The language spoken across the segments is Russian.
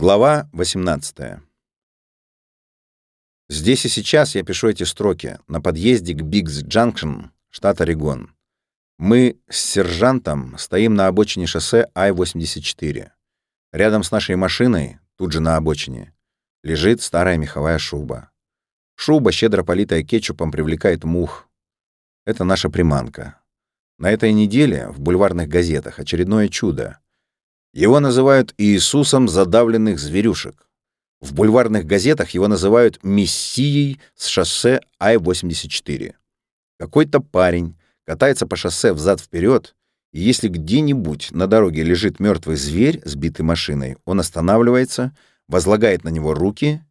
Глава 18. Здесь и сейчас я пишу эти строки на подъезде к Бигс Джанкшн, штат Орегон. Мы с сержантом стоим на обочине шоссе Ай-84. Рядом с нашей машиной, тут же на обочине, лежит старая меховая шуба. Шуба, щедро политая кетчупом, привлекает мух. Это наша приманка. На этой неделе в бульварных газетах очередное чудо. Его называют Иисусом задавленных зверюшек. В бульварных газетах его называют мессией с шоссе Ай-84. Какой-то парень катается по шоссе взад-вперед, и если где-нибудь на дороге лежит мертвый зверь, сбитый машиной, он останавливается, возлагает на него руки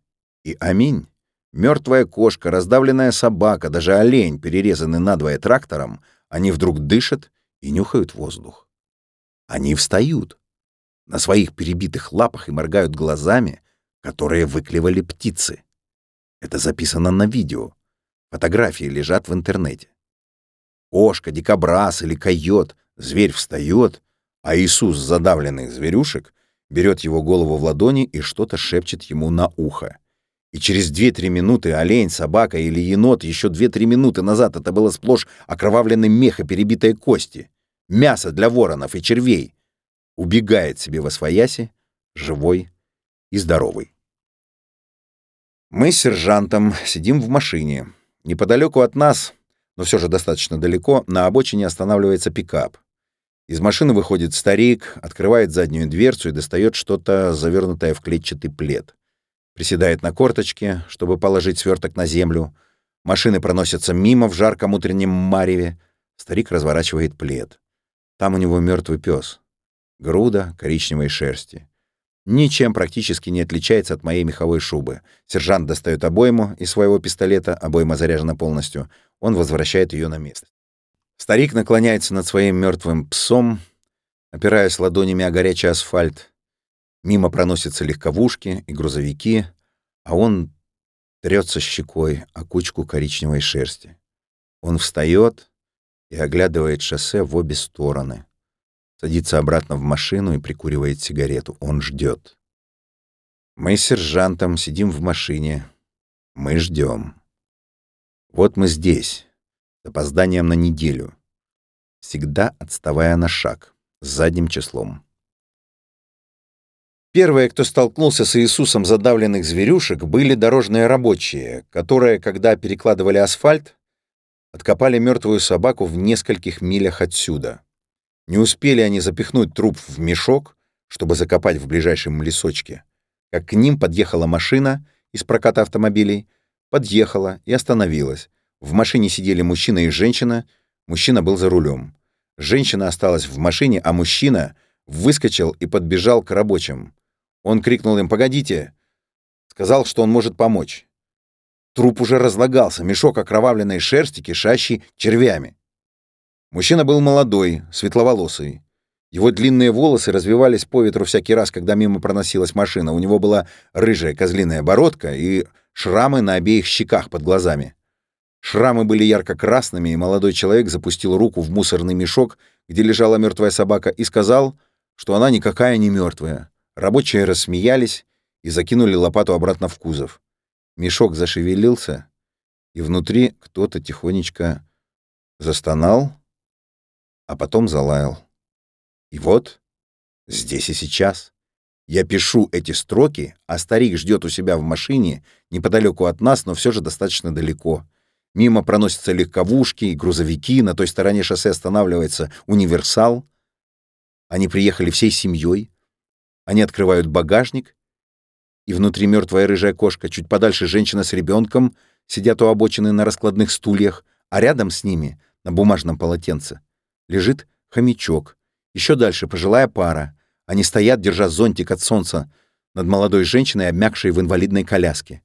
и аминь. Мертвая кошка, раздавленная собака, даже олень, перерезанный надвое трактором, они вдруг дышат и нюхают воздух. Они встают на своих перебитых лапах и моргают глазами, которые выклевали птицы. Это записано на видео. Фотографии лежат в интернете. Кошка, дикобраз или койот, зверь встает, а Иисус, задавленных зверюшек, берет его голову в ладони и что-то шепчет ему на ухо. И через 2-3 минуты олень, собака или енот, еще 2-3 минуты назад это было сплошь окровавленный мех и перебитые кости, мясо для воронов и червей, убегает себе во свояси, живой и здоровый. Мы с сержантом сидим в машине. Неподалеку от нас, но все же достаточно далеко, на обочине останавливается пикап. Из машины выходит старик, открывает заднюю дверцу и достает что-то, завернутое в клетчатый плед. Приседает на корточке, чтобы положить сверток на землю. Машины проносятся мимо в жарком утреннем мареве. Старик разворачивает плед. Там у него мертвый пес груда коричневой шерсти. Ничем практически не отличается от моей меховой шубы. Сержант достает обойму из своего пистолета, обойма заряжена полностью. Он возвращает ее на место. Старик наклоняется над своим мертвым псом, опираясь ладонями о горячий асфальт. Мимо проносятся легковушки и грузовики, а он трется щекой о кучку коричневой шерсти. Он встает и оглядывает шоссе в обе стороны садится обратно в машину и прикуривает сигарету. Он ждет. Мы с сержантом сидим в машине. Мы ждем. Вот мы здесь, с опозданием на неделю, всегда отставая на шаг, с задним числом. Первые, кто столкнулся с Иисусом задавленных зверюшек, были дорожные рабочие, которые, когда перекладывали асфальт, откопали мертвую собаку в нескольких милях отсюда. Не успели они запихнуть труп в мешок, чтобы закопать в ближайшем лесочке, как к ним подъехала машина из проката автомобилей, подъехала и остановилась. В машине сидели мужчина и женщина, мужчина был за рулем. Женщина осталась в машине, а мужчина выскочил и подбежал к рабочим. Он крикнул им «Погодите!» Сказал, что он может помочь. Труп уже разлагался, мешок окровавленной шерсти, кишащий червями. Мужчина был молодой, светловолосый. Его длинные волосы развивались по ветру всякий раз, когда мимо проносилась машина. У него была рыжая козлиная бородка и шрамы на обеих щеках под глазами. Шрамы были ярко-красными, и молодой человек запустил руку в мусорный мешок, где лежала мертвая собака, и сказал, что она никакая не мертвая. Рабочие рассмеялись и закинули лопату обратно в кузов. Мешок зашевелился, и внутри кто-то тихонечко застонал, а потом залаял. И вот, здесь и сейчас. Я пишу эти строки, а старик ждет у себя в машине, неподалеку от нас, но все же достаточно далеко. Мимо проносятся легковушки и грузовики, на той стороне шоссе останавливается универсал. Они приехали всей семьей. Они открывают багажник, и внутри мертвая рыжая кошка, чуть подальше женщина с ребенком, сидят у обочины на раскладных стульях, а рядом с ними, на бумажном полотенце, лежит хомячок. Еще дальше пожилая пара. Они стоят, держа зонтик от солнца над молодой женщиной, обмякшей в инвалидной коляске.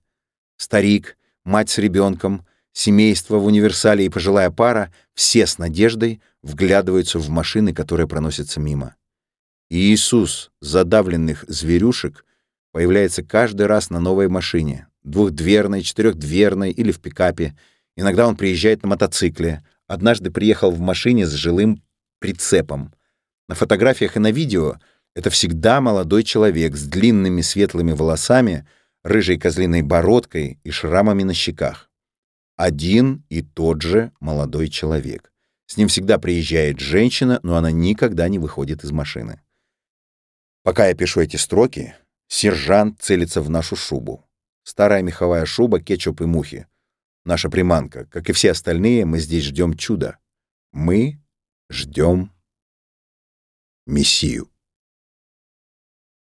Старик, мать с ребенком, семейство в универсале и пожилая пара все с надеждой вглядываются в машины, которые проносятся мимо. И Иисус, задавленных зверюшек, появляется каждый раз на новой машине, двухдверной, четырехдверной или в пикапе. Иногда он приезжает на мотоцикле, однажды приехал в машине с жилым прицепом. На фотографиях и на видео Это всегда молодой человек с длинными светлыми волосами, рыжей козлиной бородкой и шрамами на щеках. Один и тот же молодой человек. С ним всегда приезжает женщина, но она никогда не выходит из машины. Пока я пишу эти строки, сержант целится в нашу шубу. Старая меховая шуба, кетчуп и мухи. Наша приманка. Как и все остальные, мы здесь ждем чуда. Мы ждем Мессию.